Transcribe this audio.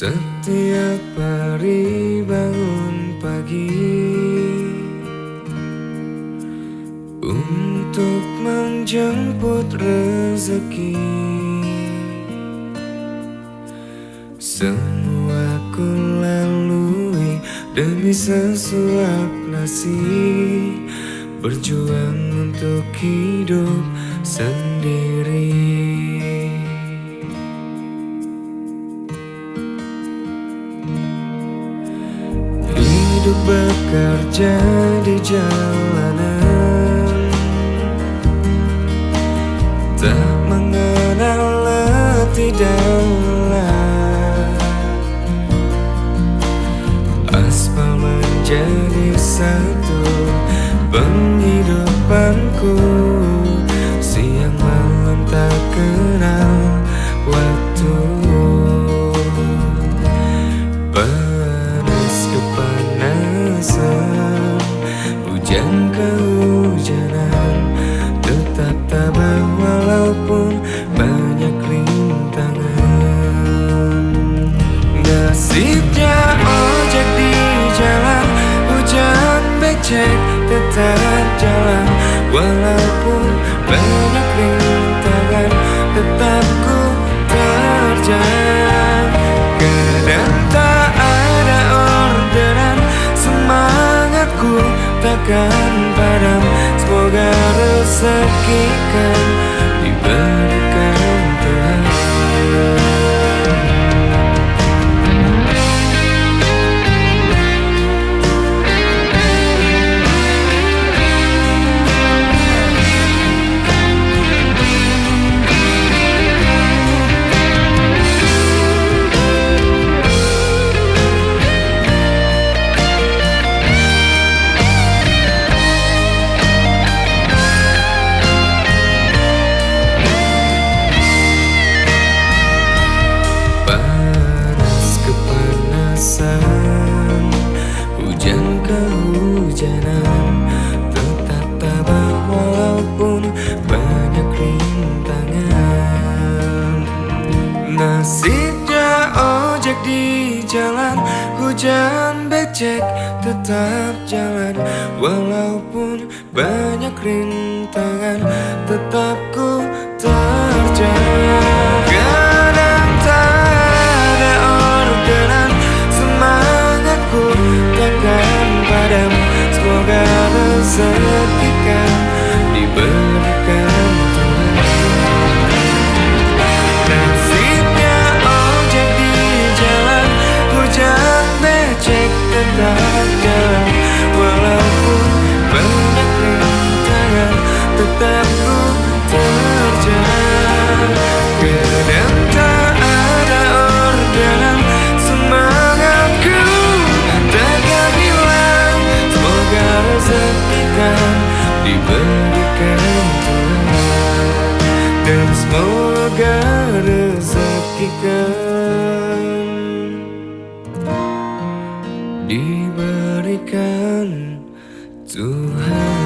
Setiap hari bangun pagi Untuk menjemput rezeki. Semua ku lalui demi sesuap nasi. Berjuang untuk hidup sendiri Hidup bekerja di jalanan. Tak mengenal letih dan Aspal menjadi satu penghidupanku Becek tetap jalan Walaupun banyak rintangan Tetap ku terjang. Kadang tak ada orderan Semangatku takkan padam. Semoga rezeki kan diberikan Hujan becek tetap jalan. Walaupun banyak rintangan Tetap ku terjang Semoga rezekikan Diberikan Tuhan.